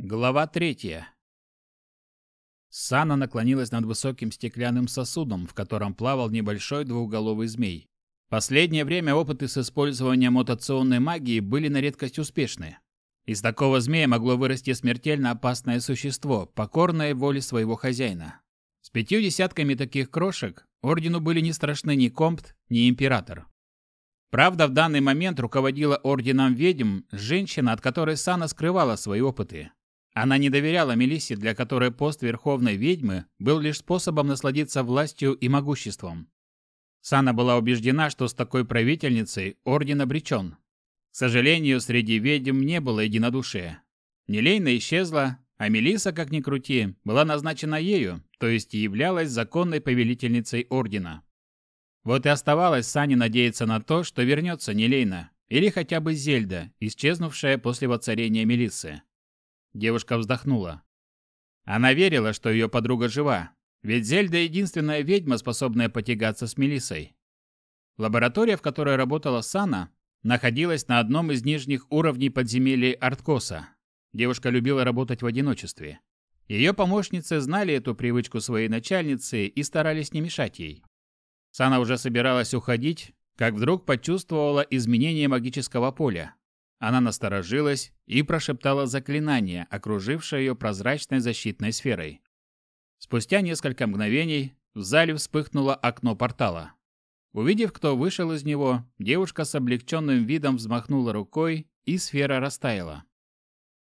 Глава третья. Сана наклонилась над высоким стеклянным сосудом, в котором плавал небольшой двуголовый змей. Последнее время опыты с использованием мутационной магии были на редкость успешны. Из такого змея могло вырасти смертельно опасное существо, покорное воле своего хозяина. С пятью десятками таких крошек ордену были не страшны ни компт, ни император. Правда, в данный момент руководила орденом ведьм женщина, от которой Сана скрывала свои опыты. Она не доверяла Мелиссе, для которой пост Верховной Ведьмы был лишь способом насладиться властью и могуществом. Сана была убеждена, что с такой правительницей орден обречен. К сожалению, среди ведьм не было единодушия. Нелейна исчезла, а Мелисса, как ни крути, была назначена ею, то есть являлась законной повелительницей ордена. Вот и оставалось Сане надеяться на то, что вернется Нелейна, или хотя бы Зельда, исчезнувшая после воцарения Мелиссы. Девушка вздохнула. Она верила, что ее подруга жива, ведь Зельда единственная ведьма, способная потягаться с Мелиссой. Лаборатория, в которой работала Сана, находилась на одном из нижних уровней подземелий Арткоса. Девушка любила работать в одиночестве. Ее помощницы знали эту привычку своей начальницы и старались не мешать ей. Сана уже собиралась уходить, как вдруг почувствовала изменение магического поля. Она насторожилась и прошептала заклинание, окружившее ее прозрачной защитной сферой. Спустя несколько мгновений в зале вспыхнуло окно портала. Увидев, кто вышел из него, девушка с облегченным видом взмахнула рукой, и сфера растаяла.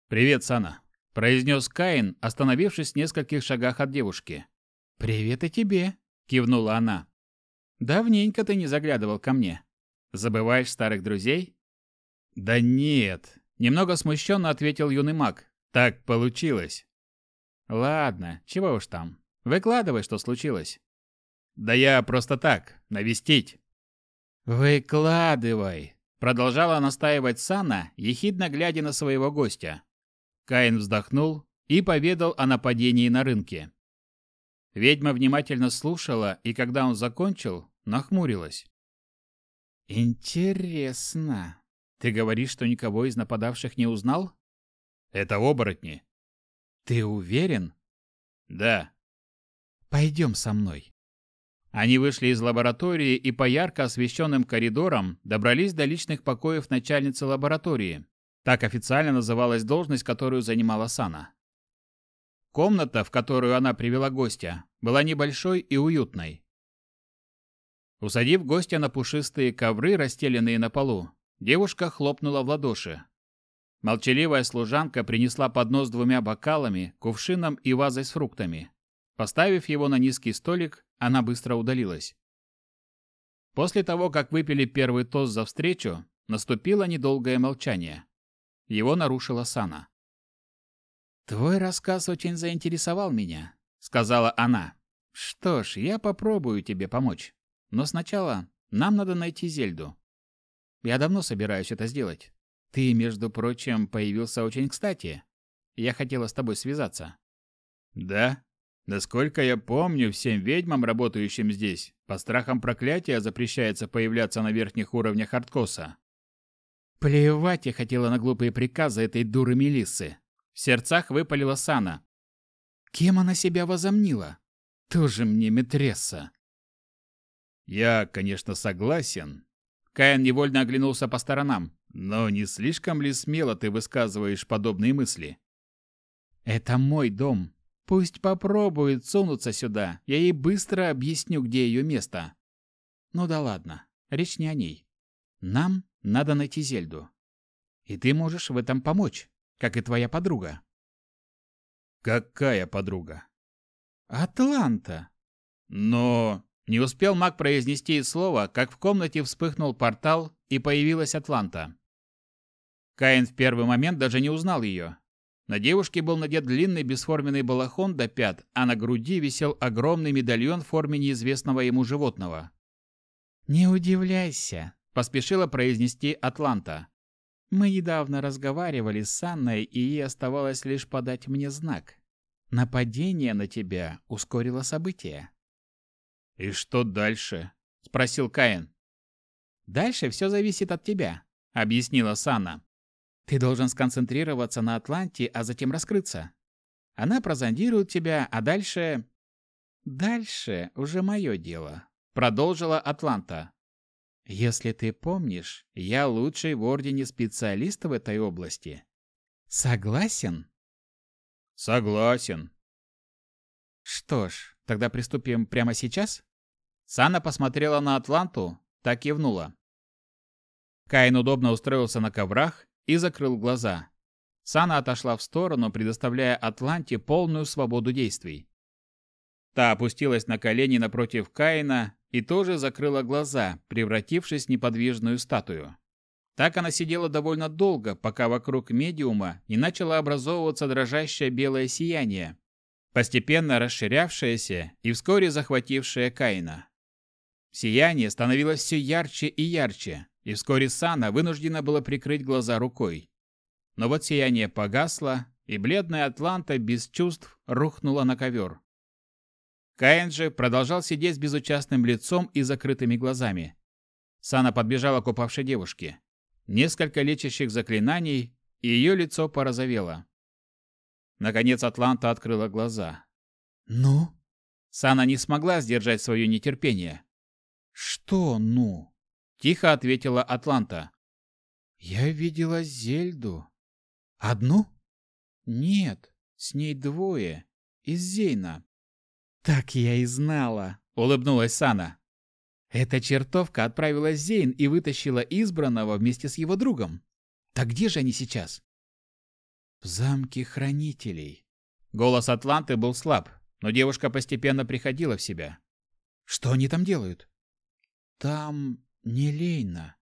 «Привет, Сана», — произнес Каин, остановившись в нескольких шагах от девушки. «Привет и тебе», — кивнула она. «Давненько ты не заглядывал ко мне. Забываешь старых друзей?» «Да нет», — немного смущенно ответил юный маг. «Так получилось». «Ладно, чего уж там. Выкладывай, что случилось». «Да я просто так, навестить». «Выкладывай», — продолжала настаивать Сана, ехидно глядя на своего гостя. Каин вздохнул и поведал о нападении на рынке. Ведьма внимательно слушала, и когда он закончил, нахмурилась. «Интересно», ты говоришь, что никого из нападавших не узнал? Это оборотни. Ты уверен? Да. Пойдем со мной. Они вышли из лаборатории и по ярко освещенным коридорам добрались до личных покоев начальницы лаборатории. Так официально называлась должность, которую занимала Сана. Комната, в которую она привела гостя, была небольшой и уютной. Усадив гостя на пушистые ковры, расстеленные на полу, Девушка хлопнула в ладоши. Молчаливая служанка принесла поднос с двумя бокалами, кувшином и вазой с фруктами. Поставив его на низкий столик, она быстро удалилась. После того, как выпили первый тост за встречу, наступило недолгое молчание. Его нарушила Сана. «Твой рассказ очень заинтересовал меня», — сказала она. «Что ж, я попробую тебе помочь. Но сначала нам надо найти Зельду. Я давно собираюсь это сделать. Ты, между прочим, появился очень кстати. Я хотела с тобой связаться. Да? Насколько я помню, всем ведьмам, работающим здесь, по страхам проклятия запрещается появляться на верхних уровнях Арткоса. Плевать я хотела на глупые приказы этой дуры Мелиссы. В сердцах выпалила Сана. Кем она себя возомнила? Тоже мне метресса. Я, конечно, согласен, Каин невольно оглянулся по сторонам. «Но не слишком ли смело ты высказываешь подобные мысли?» «Это мой дом. Пусть попробует сунуться сюда. Я ей быстро объясню, где ее место». «Ну да ладно. Речь не о ней. Нам надо найти Зельду. И ты можешь в этом помочь, как и твоя подруга». «Какая подруга?» «Атланта». «Но...» Не успел маг произнести и слова, как в комнате вспыхнул портал, и появилась Атланта. Каин в первый момент даже не узнал ее. На девушке был надет длинный бесформенный балахон до пят, а на груди висел огромный медальон в форме неизвестного ему животного. «Не удивляйся», – поспешила произнести Атланта. «Мы недавно разговаривали с Анной, и ей оставалось лишь подать мне знак. Нападение на тебя ускорило события. «И что дальше?» – спросил Каин. «Дальше все зависит от тебя», – объяснила Сана. Ты должен сконцентрироваться на Атланте, а затем раскрыться. Она прозондирует тебя, а дальше... Дальше уже мое дело, продолжила Атланта. Если ты помнишь, я лучший в Ордене специалист в этой области. Согласен? Согласен. Что ж, тогда приступим прямо сейчас? Сана посмотрела на Атланту, так кивнула. Каин удобно устроился на коврах и закрыл глаза. Сана отошла в сторону, предоставляя Атланте полную свободу действий. Та опустилась на колени напротив Каина и тоже закрыла глаза, превратившись в неподвижную статую. Так она сидела довольно долго, пока вокруг медиума не начало образовываться дрожащее белое сияние, постепенно расширявшееся и вскоре захватившее Каина. Сияние становилось все ярче и ярче, и вскоре Сана вынуждена была прикрыть глаза рукой. Но вот сияние погасло, и бледная Атланта без чувств рухнула на ковер. Каин же продолжал сидеть с безучастным лицом и закрытыми глазами. Сана подбежала к упавшей девушке. Несколько лечащих заклинаний, и ее лицо порозовело. Наконец Атланта открыла глаза. «Ну?» Сана не смогла сдержать свое нетерпение. «Что «ну»?» Тихо ответила Атланта. «Я видела Зельду. Одну?» «Нет, с ней двое. Из Зейна. «Так я и знала», — улыбнулась Сана. «Эта чертовка отправила Зейн и вытащила избранного вместе с его другом. Так где же они сейчас?» «В замке хранителей». Голос Атланты был слаб, но девушка постепенно приходила в себя. «Что они там делают?» «Там не Лейна».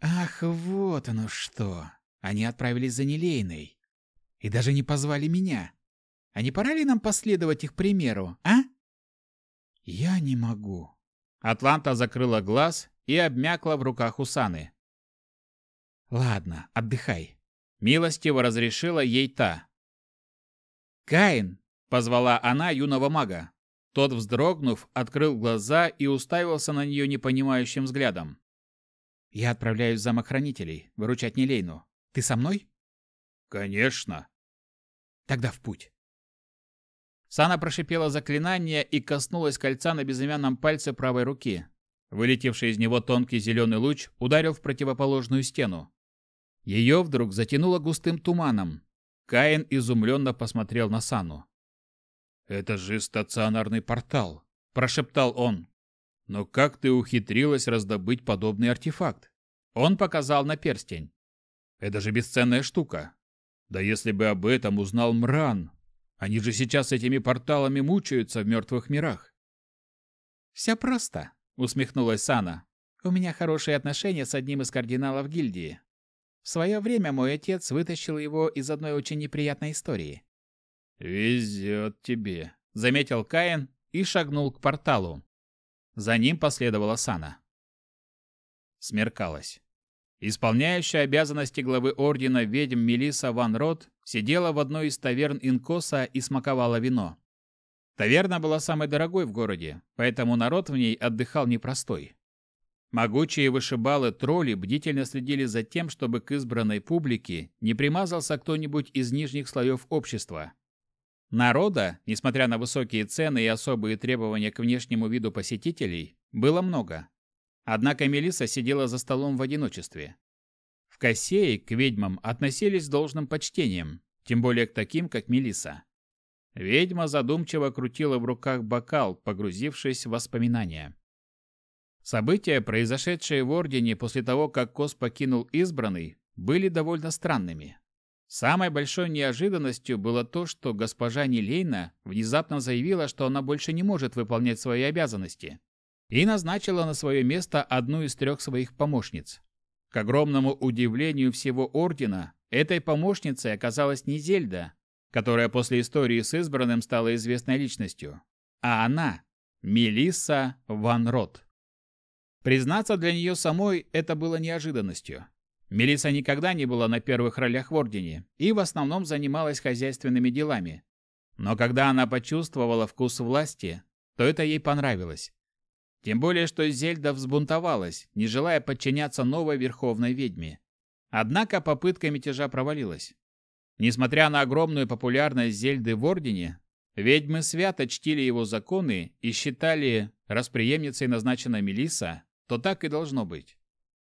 «Ах, вот оно что! Они отправились за Нелейной. И даже не позвали меня. А не пора ли нам последовать их примеру, а? Я не могу. Атланта закрыла глаз и обмякла в руках Усаны. Ладно, отдыхай. Милостиво разрешила ей та. Каин, позвала она юного мага. Тот, вздрогнув, открыл глаза и уставился на нее непонимающим взглядом. «Я отправляюсь в замок хранителей, выручать Нелейну. Ты со мной?» «Конечно». «Тогда в путь». Сана прошипела заклинание и коснулась кольца на безымянном пальце правой руки. Вылетевший из него тонкий зеленый луч ударил в противоположную стену. Ее вдруг затянуло густым туманом. Каин изумленно посмотрел на Сану. «Это же стационарный портал», – прошептал он. «Но как ты ухитрилась раздобыть подобный артефакт?» Он показал на перстень. «Это же бесценная штука. Да если бы об этом узнал Мран, они же сейчас этими порталами мучаются в мертвых мирах. «Все просто», — усмехнулась Сана. «У меня хорошие отношения с одним из кардиналов гильдии. В свое время мой отец вытащил его из одной очень неприятной истории». «Везет тебе», — заметил Каин и шагнул к порталу. За ним последовала Сана. Смеркалось. Исполняющая обязанности главы ордена ведьм Мелиса Ван Рот сидела в одной из таверн Инкоса и смаковала вино. Таверна была самой дорогой в городе, поэтому народ в ней отдыхал непростой. Могучие вышибалы-тролли бдительно следили за тем, чтобы к избранной публике не примазался кто-нибудь из нижних слоев общества. Народа, несмотря на высокие цены и особые требования к внешнему виду посетителей, было много. Однако Мелиса сидела за столом в одиночестве. В Кассее к ведьмам относились с должным почтением, тем более к таким, как Мелиса. Ведьма задумчиво крутила в руках бокал, погрузившись в воспоминания. События, произошедшие в Ордене после того, как Кос покинул избранный, были довольно странными. Самой большой неожиданностью было то, что госпожа Нелейна внезапно заявила, что она больше не может выполнять свои обязанности, и назначила на свое место одну из трех своих помощниц. К огромному удивлению всего Ордена, этой помощницей оказалась не Зельда, которая после истории с избранным стала известной личностью, а она – Мелисса Ван Рот. Признаться, для нее самой это было неожиданностью. Мелисса никогда не была на первых ролях в Ордене и в основном занималась хозяйственными делами. Но когда она почувствовала вкус власти, то это ей понравилось. Тем более, что Зельда взбунтовалась, не желая подчиняться новой верховной ведьме. Однако попытка мятежа провалилась. Несмотря на огромную популярность Зельды в Ордене, ведьмы свято чтили его законы и считали, раз преемницей назначена Мелисса, то так и должно быть.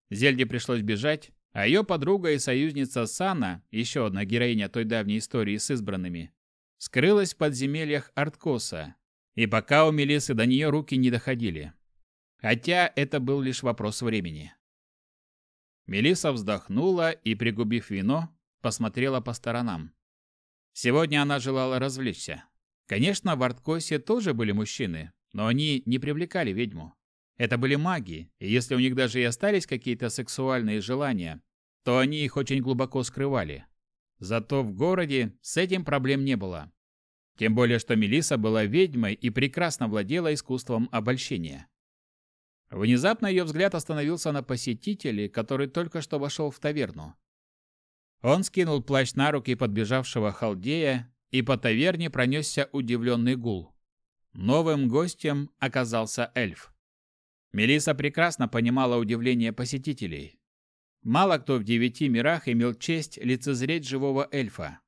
Зельде пришлось бежать, а ее подруга и союзница Сана, еще одна героиня той давней истории с избранными, скрылась в подземельях Арткоса, и пока у Мелисы до нее руки не доходили. Хотя это был лишь вопрос времени. Мелиса вздохнула и, пригубив вино, посмотрела по сторонам. Сегодня она желала развлечься. Конечно, в Арткосе тоже были мужчины, но они не привлекали ведьму. Это были маги, и если у них даже и остались какие-то сексуальные желания, то они их очень глубоко скрывали. Зато в городе с этим проблем не было. Тем более, что Мелиса была ведьмой и прекрасно владела искусством обольщения. Внезапно ее взгляд остановился на посетителе, который только что вошел в таверну. Он скинул плащ на руки подбежавшего халдея, и по таверне пронесся удивленный гул. Новым гостем оказался эльф. Мелиса прекрасно понимала удивление посетителей. Мало кто в девяти мирах имел честь лицезреть живого эльфа.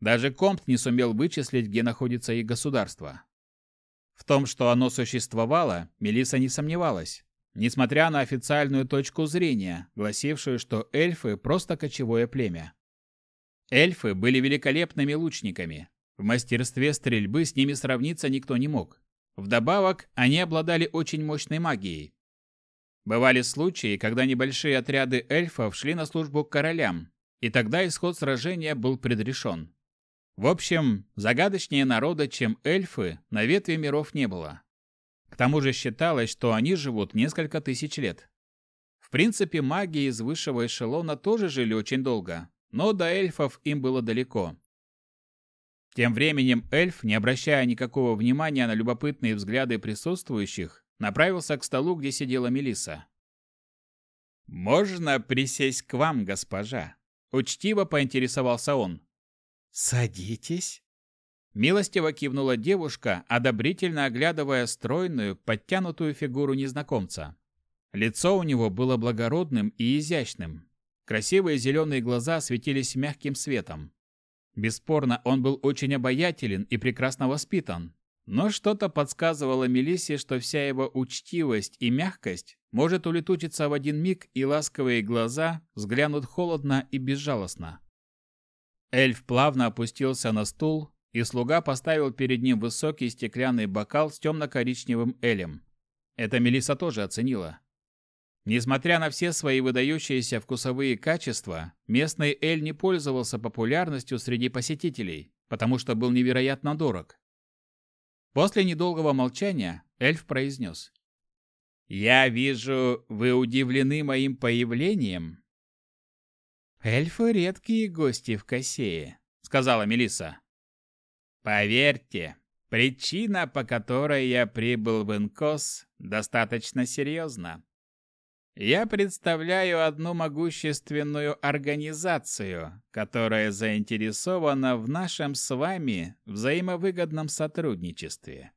Даже Компт не сумел вычислить, где находится их государство. В том, что оно существовало, Мелиса не сомневалась, несмотря на официальную точку зрения, гласившую, что эльфы просто кочевое племя. Эльфы были великолепными лучниками. В мастерстве стрельбы с ними сравниться никто не мог. Вдобавок, они обладали очень мощной магией. Бывали случаи, когда небольшие отряды эльфов шли на службу к королям, и тогда исход сражения был предрешен. В общем, загадочнее народа, чем эльфы, на ветви миров не было. К тому же считалось, что они живут несколько тысяч лет. В принципе, маги из высшего эшелона тоже жили очень долго, но до эльфов им было далеко. Тем временем эльф, не обращая никакого внимания на любопытные взгляды присутствующих, направился к столу, где сидела Мелиса. «Можно присесть к вам, госпожа?» Учтиво поинтересовался он. «Садитесь». Милостиво кивнула девушка, одобрительно оглядывая стройную, подтянутую фигуру незнакомца. Лицо у него было благородным и изящным. Красивые зеленые глаза светились мягким светом. Бесспорно, он был очень обаятелен и прекрасно воспитан. Но что-то подсказывало Мелиссе, что вся его учтивость и мягкость может улетучиться в один миг, и ласковые глаза взглянут холодно и безжалостно. Эльф плавно опустился на стул, и слуга поставил перед ним высокий стеклянный бокал с темно-коричневым элем. Это Мелиса тоже оценила. Несмотря на все свои выдающиеся вкусовые качества, местный эль не пользовался популярностью среди посетителей, потому что был невероятно дорог. После недолгого молчания эльф произнес. «Я вижу, вы удивлены моим появлением «Эльфы — редкие гости в Кассее», — сказала Мелиса. «Поверьте, причина, по которой я прибыл в Инкос, достаточно серьезна. Я представляю одну могущественную организацию, которая заинтересована в нашем с вами взаимовыгодном сотрудничестве.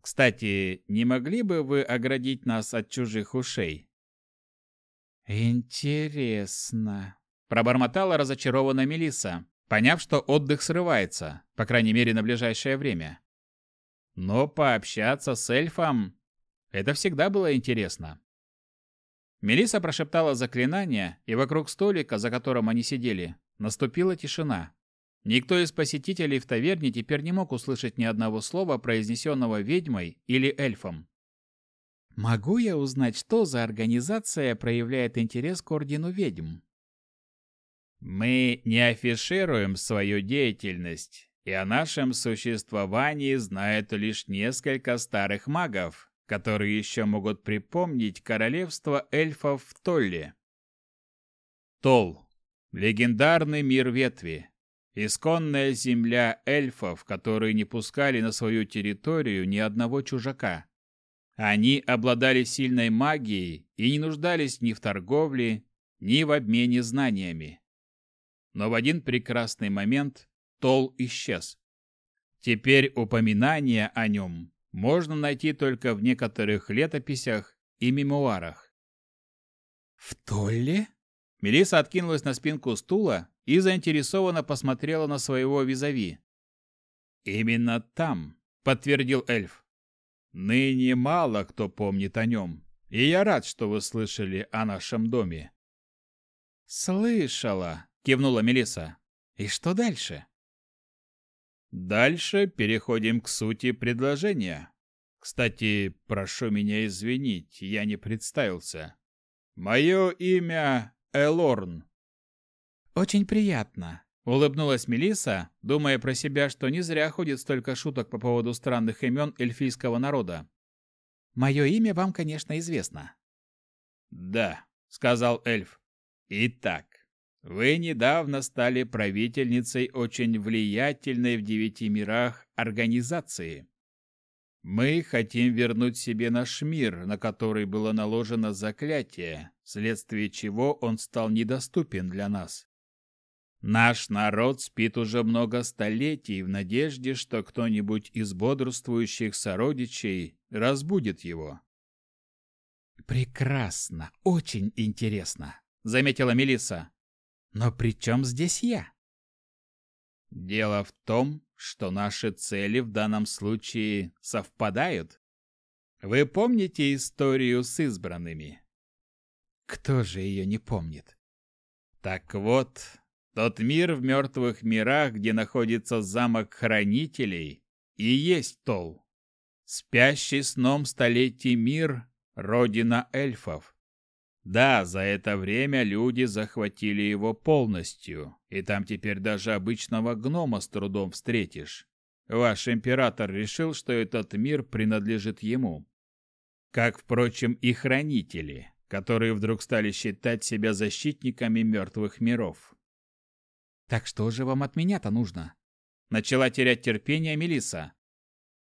Кстати, не могли бы вы оградить нас от чужих ушей?» «Интересно», Пробормотала разочарованная Мелисса, поняв, что отдых срывается, по крайней мере, на ближайшее время. Но пообщаться с эльфом – это всегда было интересно. Мелисса прошептала заклинание, и вокруг столика, за которым они сидели, наступила тишина. Никто из посетителей в таверне теперь не мог услышать ни одного слова, произнесенного ведьмой или эльфом. «Могу я узнать, что за организация проявляет интерес к Ордену Ведьм?» Мы не афишируем свою деятельность, и о нашем существовании знают лишь несколько старых магов, которые еще могут припомнить королевство эльфов в Толле. Тол – легендарный мир ветви, исконная земля эльфов, которые не пускали на свою территорию ни одного чужака. Они обладали сильной магией и не нуждались ни в торговле, ни в обмене знаниями но в один прекрасный момент Тол исчез. Теперь упоминания о нем можно найти только в некоторых летописях и мемуарах. «В Толле?» Мелиса откинулась на спинку стула и заинтересованно посмотрела на своего визави. «Именно там», — подтвердил эльф. «Ныне мало кто помнит о нем, и я рад, что вы слышали о нашем доме». «Слышала», — кивнула Мелиса. «И что дальше?» «Дальше переходим к сути предложения. Кстати, прошу меня извинить, я не представился. Мое имя Элорн». «Очень приятно», — улыбнулась Мелиса, думая про себя, что не зря ходит столько шуток по поводу странных имен эльфийского народа. «Мое имя вам, конечно, известно». «Да», — сказал эльф. «Итак, вы недавно стали правительницей очень влиятельной в девяти мирах организации. Мы хотим вернуть себе наш мир, на который было наложено заклятие, вследствие чего он стал недоступен для нас. Наш народ спит уже много столетий в надежде, что кто-нибудь из бодрствующих сородичей разбудит его. Прекрасно, очень интересно, заметила Мелисса. Но при чем здесь я? Дело в том, что наши цели в данном случае совпадают. Вы помните историю с избранными? Кто же ее не помнит? Так вот, тот мир в мертвых мирах, где находится замок хранителей, и есть Тол. Спящий сном столетий мир — родина эльфов. Да, за это время люди захватили его полностью, и там теперь даже обычного гнома с трудом встретишь. Ваш император решил, что этот мир принадлежит ему. Как, впрочем, и хранители, которые вдруг стали считать себя защитниками мертвых миров. Так что же вам от меня-то нужно? Начала терять терпение Мелиса.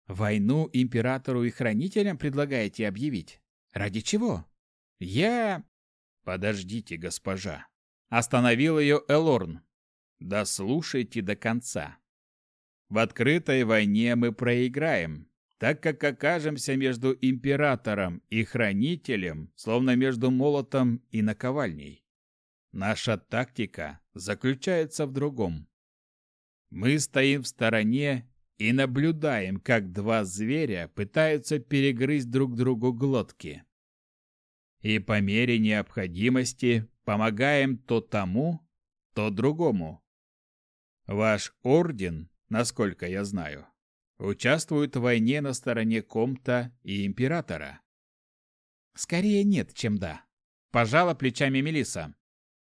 Войну императору и хранителям предлагаете объявить? Ради чего? Я... Подождите, госпожа. Остановил ее Элорн. Да слушайте до конца. В открытой войне мы проиграем, так как окажемся между императором и хранителем, словно между молотом и наковальней. Наша тактика заключается в другом. Мы стоим в стороне и наблюдаем, как два зверя пытаются перегрызть друг другу глотки. И по мере необходимости помогаем то тому, то другому. Ваш орден, насколько я знаю, участвует в войне на стороне Комта и Императора. Скорее нет, чем да. Пожала плечами Мелиса.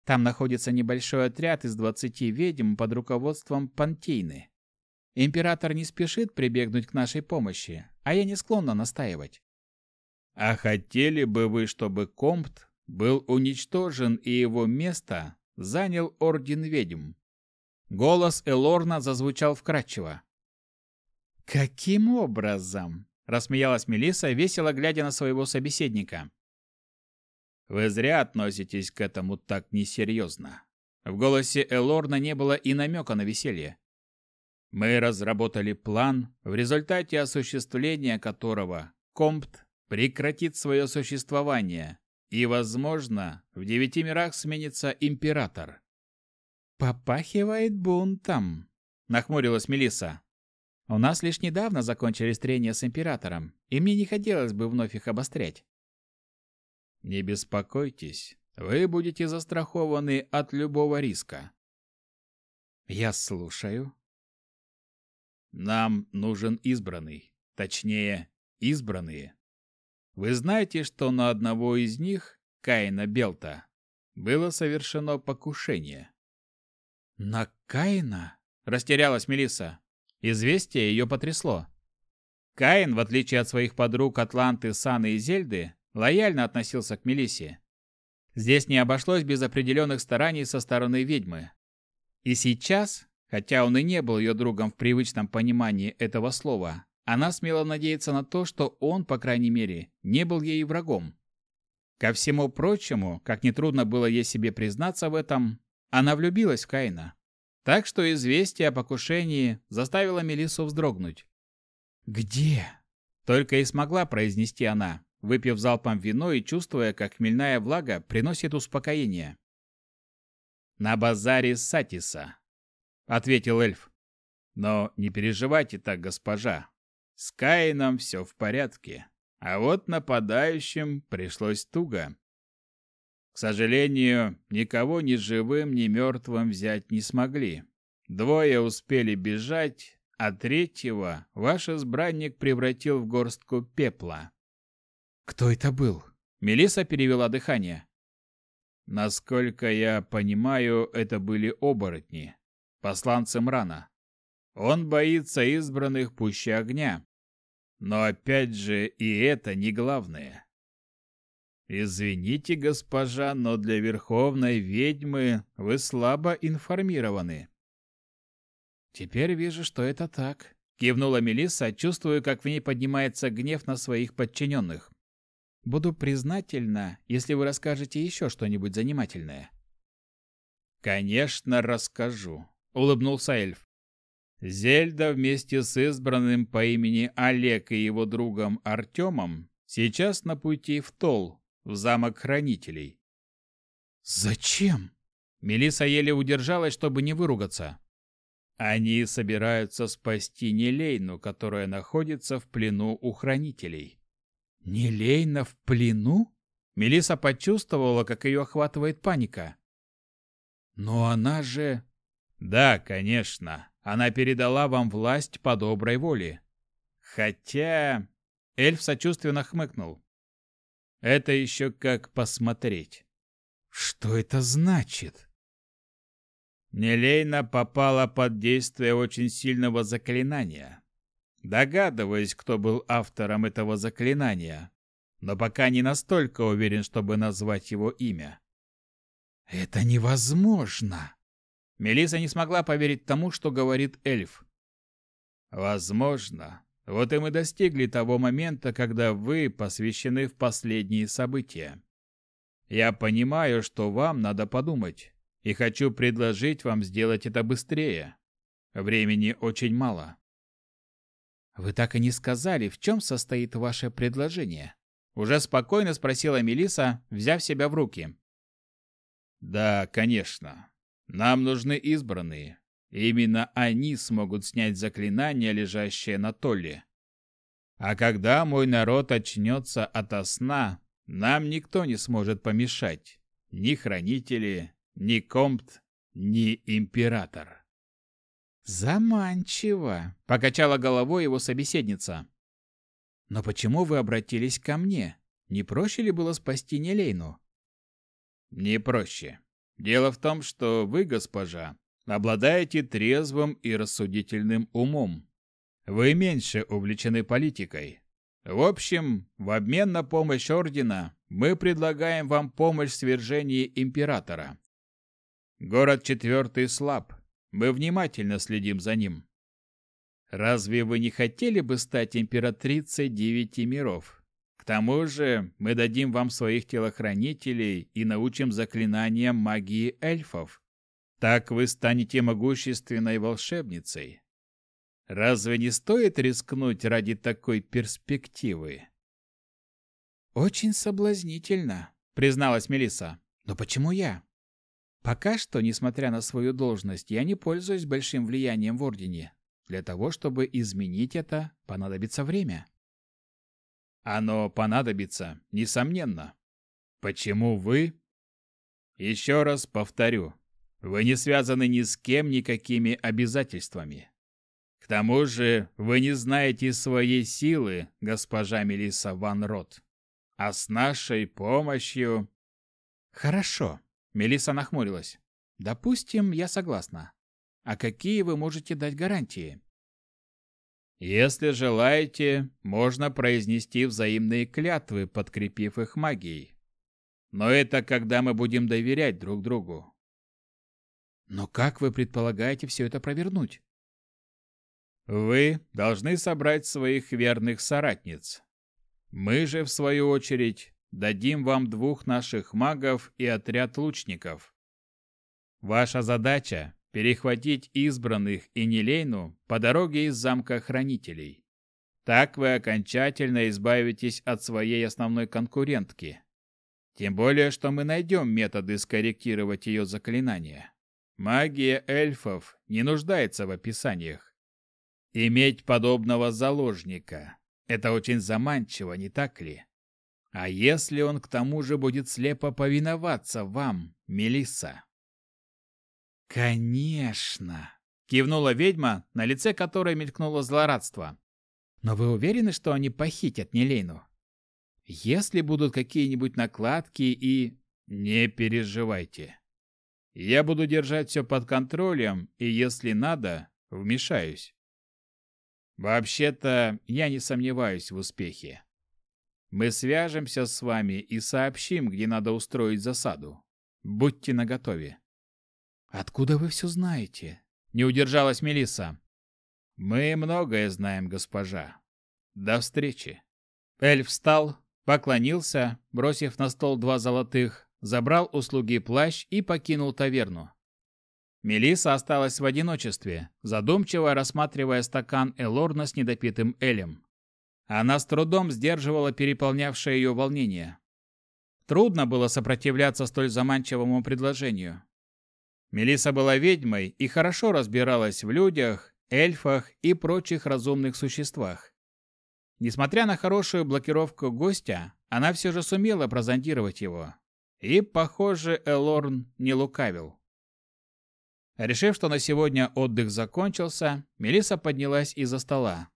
Там находится небольшой отряд из двадцати ведьм под руководством Пантейны. Император не спешит прибегнуть к нашей помощи, а я не склонна настаивать. А хотели бы вы, чтобы Компт был уничтожен и его место занял Орден Ведьм? Голос Элорна зазвучал вкрадчиво. «Каким образом?» – рассмеялась Мелисса, весело глядя на своего собеседника. Вы зря относитесь к этому так несерьезно. В голосе Элорна не было и намека на веселье. Мы разработали план, в результате осуществления которого Компт прекратит свое существование, и, возможно, в девяти мирах сменится император. «Попахивает бунтом», — нахмурилась Мелисса. «У нас лишь недавно закончились трения с императором, и мне не хотелось бы вновь их обострять. Не беспокойтесь, вы будете застрахованы от любого риска. Я слушаю. Нам нужен избранный, точнее, избранные. Вы знаете, что на одного из них, Каина Белта, было совершено покушение? На Каина? Растерялась Мелисса. Известие ее потрясло. Каин, в отличие от своих подруг Атланты, Саны и Зельды, лояльно относился к Мелиссе. Здесь не обошлось без определенных стараний со стороны ведьмы. И сейчас, хотя он и не был ее другом в привычном понимании этого слова, она смела надеяться на то, что он, по крайней мере, не был ей врагом. Ко всему прочему, как нетрудно было ей себе признаться в этом, она влюбилась в Каина. Так что известие о покушении заставило Мелиссу вздрогнуть. «Где?» — только и смогла произнести она, выпив залпом вино и чувствуя, как хмельная влага приносит успокоение. на базаре Сатиса, ответил эльф. Но не переживайте так, госпожа. С Каином все в порядке. А вот нападающим пришлось туго. К сожалению, никого ни живым, ни мертвым взять не смогли. Двое успели бежать, а третьего ваш избранник превратил в горстку пепла. Кто это был? Мелиса перевела дыхание. Насколько я понимаю, это были оборотни, посланцы Мрана. Он боится избранных пуще огня. Но опять же, и это не главное. Извините, госпожа, но для верховной ведьмы вы слабо информированы. Теперь вижу, что это так, кивнула Мелисса, чувствуя, как в ней поднимается гнев на своих подчиненных. Буду признательна, если вы расскажете еще что-нибудь занимательное. Конечно, расскажу, улыбнулся эльф. Зельда вместе с избранным по имени Олег и его другом Артемом сейчас на пути в Тол, в замок хранителей. Зачем? Мелиса еле удержалась, чтобы не выругаться. Они собираются спасти Нелейну, которая находится в плену у хранителей. Нелейна в плену? Мелиса почувствовала, как ее охватывает паника. Но она же... Да, конечно. Она передала вам власть по доброй воле. Хотя... Эльф сочувственно хмыкнул. Это еще как посмотреть. Что это значит? Нелейна попала под действие очень сильного заклинания. Догадываюсь, кто был автором этого заклинания, но пока не настолько уверен, чтобы назвать его имя. Это невозможно. Мелиса не смогла поверить тому, что говорит эльф. Возможно, вот и мы достигли того момента, когда вы посвящены в последние события. Я понимаю, что вам надо подумать, и хочу предложить вам сделать это быстрее. Времени очень мало. Вы так и не сказали, в чем состоит ваше предложение? Уже спокойно спросила Мелиса, взяв себя в руки. Да, конечно. Нам нужны избранные, Именно они смогут снять заклинание, лежащее на Толле. А когда мой народ очнется ото сна, нам никто не сможет помешать. Ни хранители, ни компт, ни император. Заманчиво, покачала головой его собеседница. Но почему вы обратились ко мне? Не проще ли было спасти Нелейну? Не проще. Дело в том, что вы, госпожа, обладаете трезвым и рассудительным умом. Вы меньше увлечены политикой. В общем, в обмен на помощь ордена мы предлагаем вам помощь в свержении императора. Город четвертый слаб. Мы внимательно следим за ним. Разве вы не хотели бы стать императрицей девяти миров? К тому же, мы дадим вам своих телохранителей и научим заклинаниям магии эльфов. Так вы станете могущественной волшебницей. Разве не стоит рискнуть ради такой перспективы? Очень соблазнительно, призналась Мелиса. Но почему я? Пока что, несмотря на свою должность, я не пользуюсь большим влиянием в ордене. Для того, чтобы изменить это, понадобится время. Оно понадобится, несомненно. Почему вы? Еще раз повторю, вы не связаны ни с кем никакими обязательствами. К тому же вы не знаете своей силы, госпожа Мелисса Ван Рот. А с нашей помощью... Хорошо, Мелисса нахмурилась. Допустим, я согласна. А какие вы можете дать гарантии? Если желаете, можно произнести взаимные клятвы, подкрепив их магией. Но это когда мы будем доверять друг другу. Но как вы предполагаете все это провернуть? Вы должны собрать своих верных соратниц. Мы же, в свою очередь, дадим вам двух наших магов и отряд лучников. Ваша задача – перехватить избранных и Нелейну по дороге из замка хранителей. Так вы окончательно избавитесь от своей основной конкурентки. Тем более, что мы найдем методы скорректировать ее заклинания. Магия эльфов не нуждается в описаниях. Иметь подобного заложника – это очень заманчиво, не так ли? А если он к тому же будет слепо повиноваться вам, Мелисса? Конечно, кивнула ведьма, на лице которой мелькнуло злорадство. Но вы уверены, что они похитят Нелейну? Если будут какие-нибудь накладки и... Не переживайте. Я буду держать все под контролем, и если надо, вмешаюсь. Вообще-то, я не сомневаюсь в успехе. Мы свяжемся с вами и сообщим, где надо устроить засаду. Будьте наготове. Откуда вы все знаете? Не удержалась Мелисса. Мы многое знаем, госпожа. До встречи. Эльф встал, поклонился, бросив на стол два золотых, забрал услуги плащ и покинул таверну. Мелиса осталась в одиночестве, задумчиво рассматривая стакан Элорна с недопитым элем. Она с трудом сдерживала переполнявшее ее волнение. Трудно было сопротивляться столь заманчивому предложению. Мелиса была ведьмой и хорошо разбиралась в людях, эльфах и прочих разумных существах. Несмотря на хорошую блокировку гостя, она все же сумела прозондировать его. И, похоже, Элорн не лукавил. Решив, что на сегодня отдых закончился, Мелиса поднялась из-за стола.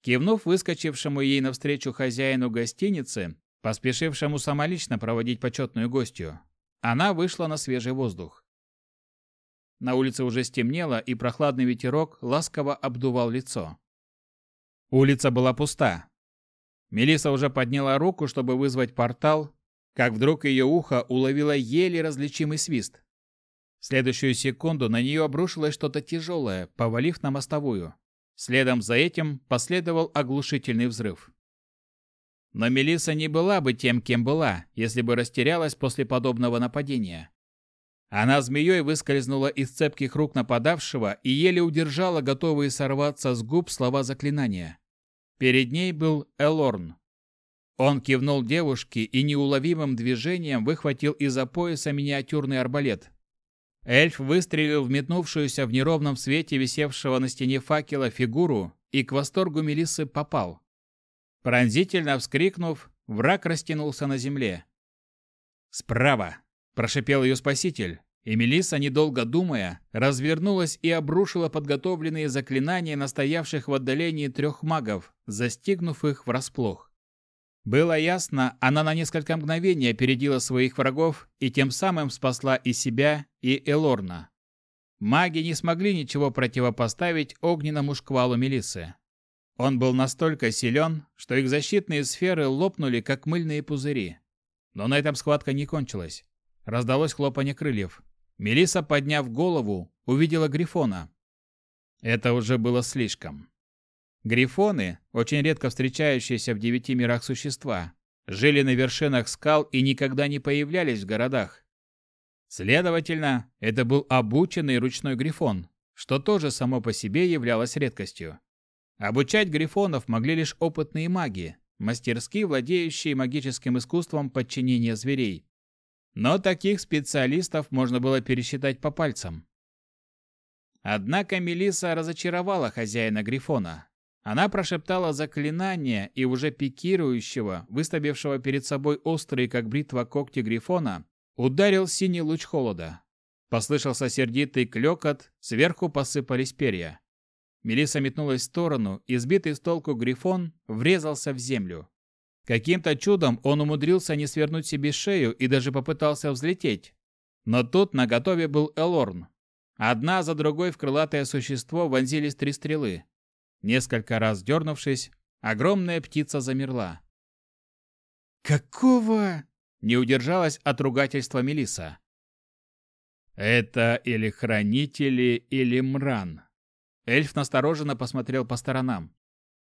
Кивнув выскочившему ей навстречу хозяину гостиницы, поспешившему самолично проводить почетную гостью, она вышла на свежий воздух. На улице уже стемнело, и прохладный ветерок ласково обдувал лицо. Улица была пуста. Мелиса уже подняла руку, чтобы вызвать портал, как вдруг ее ухо уловило еле различимый свист. В следующую секунду на нее обрушилось что-то тяжелое, повалив на мостовую. Следом за этим последовал оглушительный взрыв. Но Мелиса не была бы тем, кем была, если бы растерялась после подобного нападения. Она змеей выскользнула из цепких рук нападавшего и еле удержала готовые сорваться с губ слова заклинания. Перед ней был Элорн. Он кивнул девушке и неуловимым движением выхватил из-за пояса миниатюрный арбалет. Эльф выстрелил в метнувшуюся в неровном свете висевшего на стене факела фигуру и к восторгу Мелиссы попал. Пронзительно вскрикнув, враг растянулся на земле. «Справа!» – прошипел ее спаситель, и Мелисса, недолго думая, развернулась и обрушила подготовленные заклинания настоявших в отдалении трех магов, застигнув их врасплох. Было ясно, она на несколько мгновений опередила своих врагов и тем самым спасла и себя, и Элорна. Маги не смогли ничего противопоставить огненному шквалу Мелиссы. Он был настолько силен, что их защитные сферы лопнули, как мыльные пузыри. Но на этом схватка не кончилась. Раздалось хлопанье крыльев. Мелисса, подняв голову, увидела Грифона. Это уже было слишком. Грифоны, очень редко встречающиеся в девяти мирах существа, жили на вершинах скал и никогда не появлялись в городах. Следовательно, это был обученный ручной грифон, что тоже само по себе являлось редкостью. Обучать грифонов могли лишь опытные маги, мастерски владеющие магическим искусством подчинения зверей. Но таких специалистов можно было пересчитать по пальцам. Однако Мелиса разочаровала хозяина грифона, она прошептала заклинание и уже пикирующего, выставившего перед собой острые, как бритва, когти Грифона, ударил синий луч холода. Послышался сердитый клёкот, сверху посыпались перья. Мелиса метнулась в сторону, и сбитый с толку Грифон врезался в землю. Каким-то чудом он умудрился не свернуть себе шею и даже попытался взлететь. Но тут наготове был Элорн. Одна за другой в крылатое существо вонзились три стрелы. Несколько раз дернувшись, огромная птица замерла. «Какого?» — не удержалась от ругательства Мелиса. «Это или хранители, или мран». Эльф настороженно посмотрел по сторонам.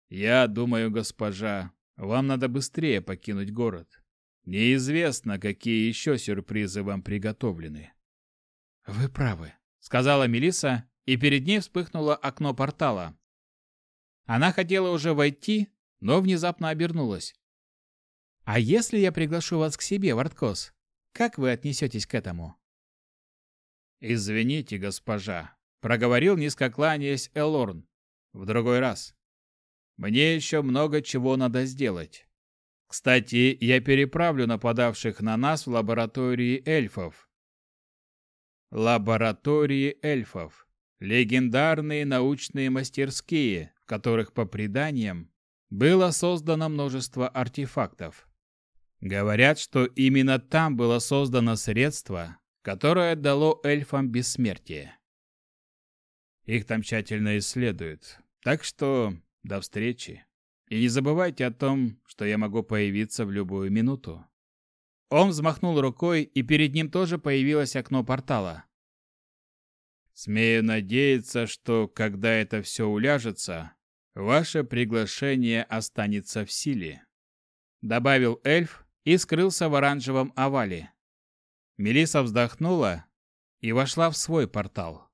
«Я думаю, госпожа, вам надо быстрее покинуть город. Неизвестно, какие еще сюрпризы вам приготовлены». «Вы правы», — сказала Мелиса, и перед ней вспыхнуло окно портала, она хотела уже войти, но внезапно обернулась. «А если я приглашу вас к себе, Варткос, как вы отнесетесь к этому?» «Извините, госпожа», — проговорил, низко кланяясь Элорн. «В другой раз. Мне еще много чего надо сделать. Кстати, я переправлю нападавших на нас в лаборатории эльфов. Лаборатории эльфов. Легендарные научные мастерские, в которых, по преданиям, было создано множество артефактов. Говорят, что именно там было создано средство, которое дало эльфам бессмертие. Их там тщательно исследуют. Так что до встречи. И не забывайте о том, что я могу появиться в любую минуту. Он взмахнул рукой, и перед ним тоже появилось окно портала. Смею надеяться, что, когда это все уляжется, ваше приглашение останется в силе. Добавил эльф и скрылся в оранжевом овале. Мелиса вздохнула и вошла в свой портал.